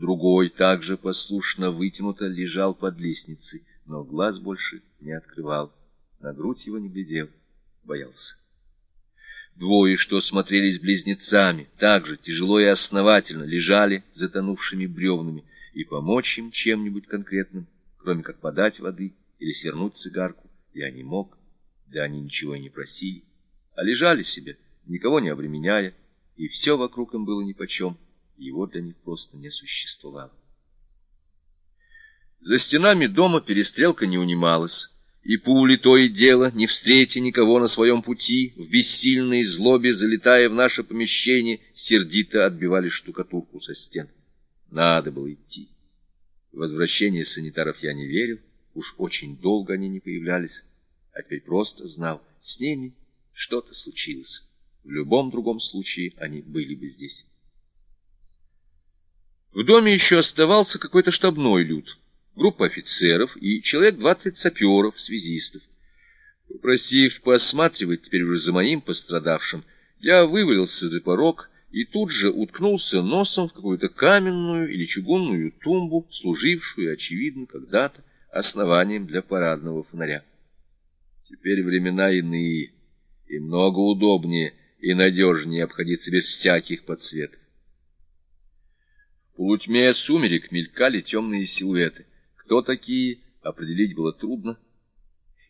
Другой также послушно вытянуто лежал под лестницей, но глаз больше не открывал. На грудь его не глядел, боялся. Двое, что смотрелись близнецами, также тяжело и основательно лежали затонувшими бревнами, и помочь им чем-нибудь конкретным, кроме как подать воды или свернуть цигарку, я не мог, да они ничего и не просили, а лежали себе, никого не обременяя, и все вокруг им было нипочем, его для них просто не существовало. За стенами дома перестрелка не унималась, и пули то и дело, не встретя никого на своем пути, в бессильной злобе, залетая в наше помещение, сердито отбивали штукатурку со стен. Надо было идти. В возвращение санитаров я не верил, уж очень долго они не появлялись, а теперь просто знал, с ними что-то случилось. В любом другом случае они были бы здесь. В доме еще оставался какой-то штабной люд, группа офицеров и человек двадцать саперов, связистов. Попросив посматривать теперь уже за моим пострадавшим, я вывалился за порог и тут же уткнулся носом в какую-то каменную или чугунную тумбу, служившую, очевидно, когда-то основанием для парадного фонаря. Теперь времена иные, и много удобнее и надежнее обходиться без всяких подсветов. Полутьме сумерек мелькали темные силуэты. Кто такие, определить было трудно.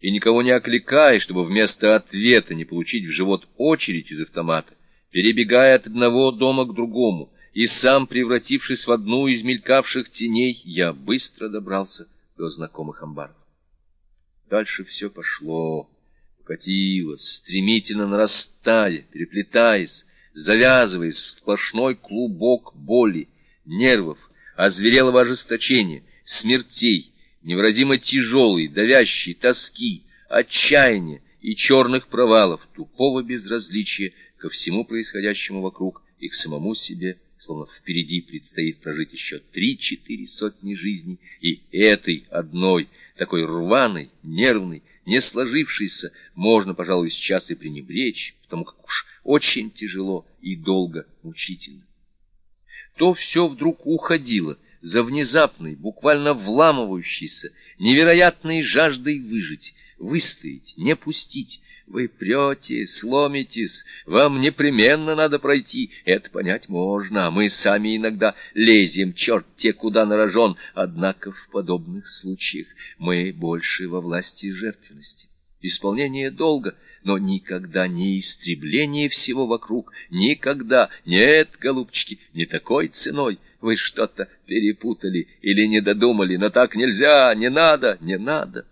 И никого не окликая, чтобы вместо ответа не получить в живот очередь из автомата, перебегая от одного дома к другому, и сам, превратившись в одну из мелькавших теней, я быстро добрался до знакомых амбаров. Дальше все пошло, покатилось, стремительно нарастая, переплетаясь, завязываясь в сплошной клубок боли, нервов, озверелого ожесточения, смертей, невыразимо тяжелой, давящей тоски, отчаяния и черных провалов, тупого безразличия ко всему происходящему вокруг и к самому себе, словно впереди предстоит прожить еще три-четыре сотни жизней, и этой одной, такой рваной, нервной, не сложившейся, можно, пожалуй, сейчас и пренебречь, потому как уж очень тяжело и долго, мучительно. То все вдруг уходило за внезапной, буквально вламывающейся, невероятной жаждой выжить, выстоять, не пустить, вы прете, сломитесь, вам непременно надо пройти, это понять можно, а мы сами иногда лезем, черт те куда на рожон, однако в подобных случаях мы больше во власти жертвенности. Исполнение долга, но никогда не истребление всего вокруг, никогда, нет, голубчики, не такой ценой. Вы что-то перепутали или не додумали, но так нельзя, не надо, не надо.